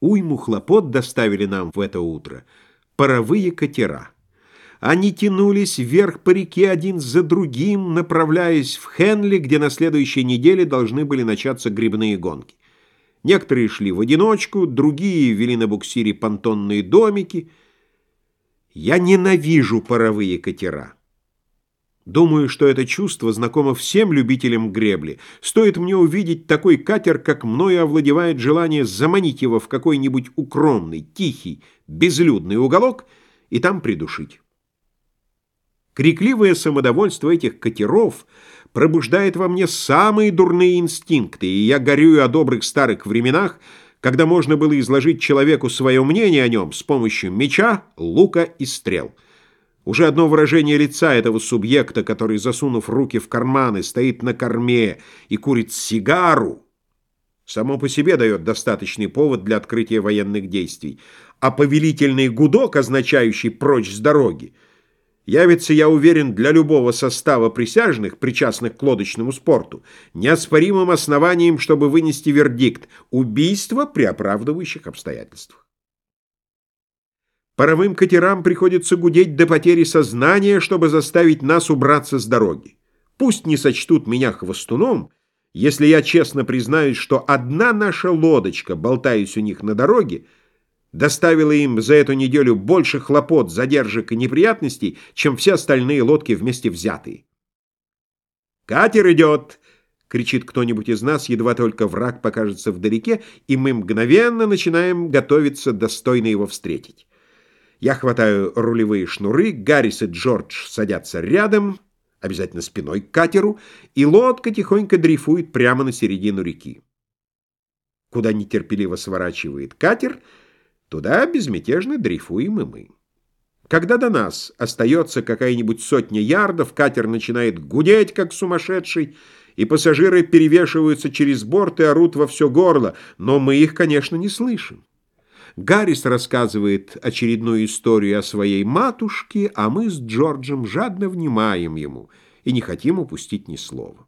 Уйму хлопот доставили нам в это утро паровые катера. Они тянулись вверх по реке один за другим, направляясь в Хенли, где на следующей неделе должны были начаться грибные гонки. Некоторые шли в одиночку, другие вели на буксире понтонные домики. Я ненавижу паровые катера. Думаю, что это чувство знакомо всем любителям гребли. Стоит мне увидеть такой катер, как мною овладевает желание заманить его в какой-нибудь укромный, тихий, безлюдный уголок и там придушить. Крикливое самодовольство этих катеров пробуждает во мне самые дурные инстинкты, и я горюю о добрых старых временах, когда можно было изложить человеку свое мнение о нем с помощью меча, лука и стрел. Уже одно выражение лица этого субъекта, который, засунув руки в карманы, стоит на корме и курит сигару, само по себе дает достаточный повод для открытия военных действий, а повелительный гудок, означающий «прочь с дороги», явится, я уверен, для любого состава присяжных, причастных к лодочному спорту, неоспоримым основанием, чтобы вынести вердикт «убийство при оправдывающих обстоятельствах». Паровым катерам приходится гудеть до потери сознания, чтобы заставить нас убраться с дороги. Пусть не сочтут меня хвостуном, если я честно признаюсь, что одна наша лодочка, болтаясь у них на дороге, доставила им за эту неделю больше хлопот, задержек и неприятностей, чем все остальные лодки вместе взятые. «Катер идет!» — кричит кто-нибудь из нас, едва только враг покажется вдалеке, и мы мгновенно начинаем готовиться достойно его встретить. Я хватаю рулевые шнуры, Гаррис и Джордж садятся рядом, обязательно спиной к катеру, и лодка тихонько дрейфует прямо на середину реки. Куда нетерпеливо сворачивает катер, туда безмятежно дрейфуем и мы. Когда до нас остается какая-нибудь сотня ярдов, катер начинает гудеть, как сумасшедший, и пассажиры перевешиваются через борт и орут во все горло, но мы их, конечно, не слышим. Гаррис рассказывает очередную историю о своей матушке, а мы с Джорджем жадно внимаем ему и не хотим упустить ни слова.